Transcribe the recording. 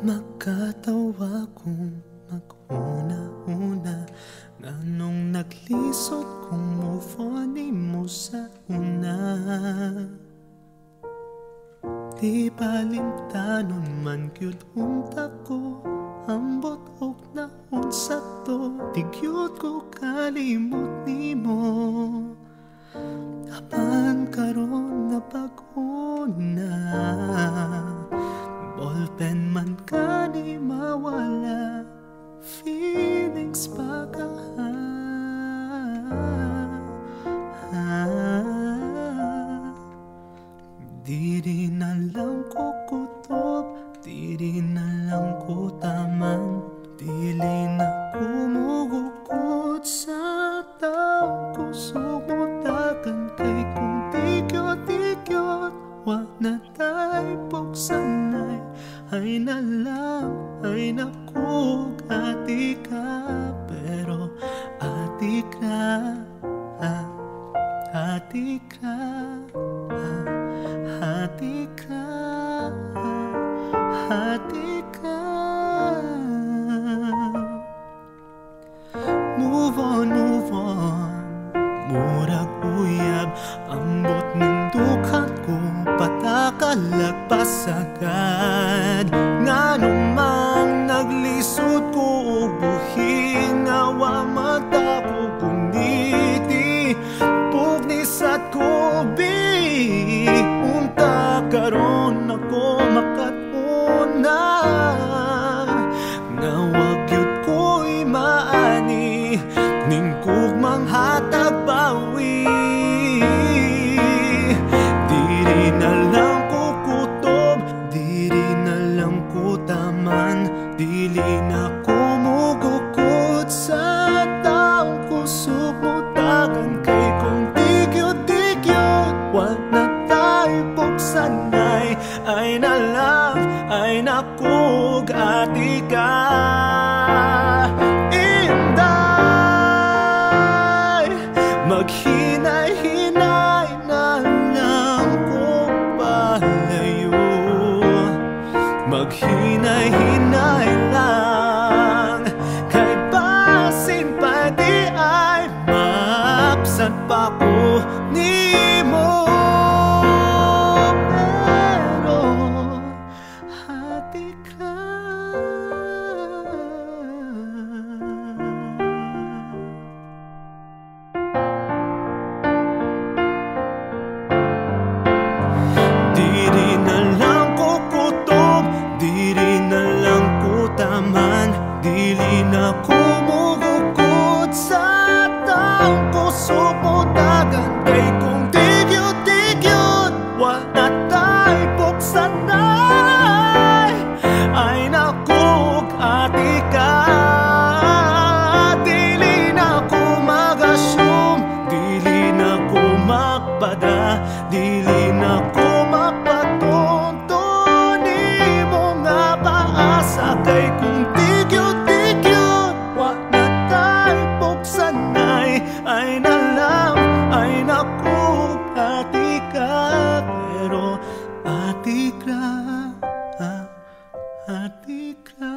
Magkatawa kung mag-una-una. Nganong naglisot kung move on mo sa una? Di balimtanon man gyud unta ko Ambot og naon sa to Tigyot ko kalimot nimo. Apan karon na pag-una Ballpen man ka di mawala Feelings baka Di rin alam ko kutob Di rin alam ko taman Dili na kumugukot sa taong kusog Ay na lang, ay nakug ati ka Pero ati ka, ah, ati Patakalagpas agad Nga namang naglisod ko Og buhing awa mata ko Kuniti. Pugnisat ko Bi Unta karon ako makatuna. Nga wag yun ko'y maani Ning kugmang ay nakug ati ka Inday Maghinay-hinay Ay na lang, ay naku Ati ka, pero ati ka ah, Ati ka, ah, ati ka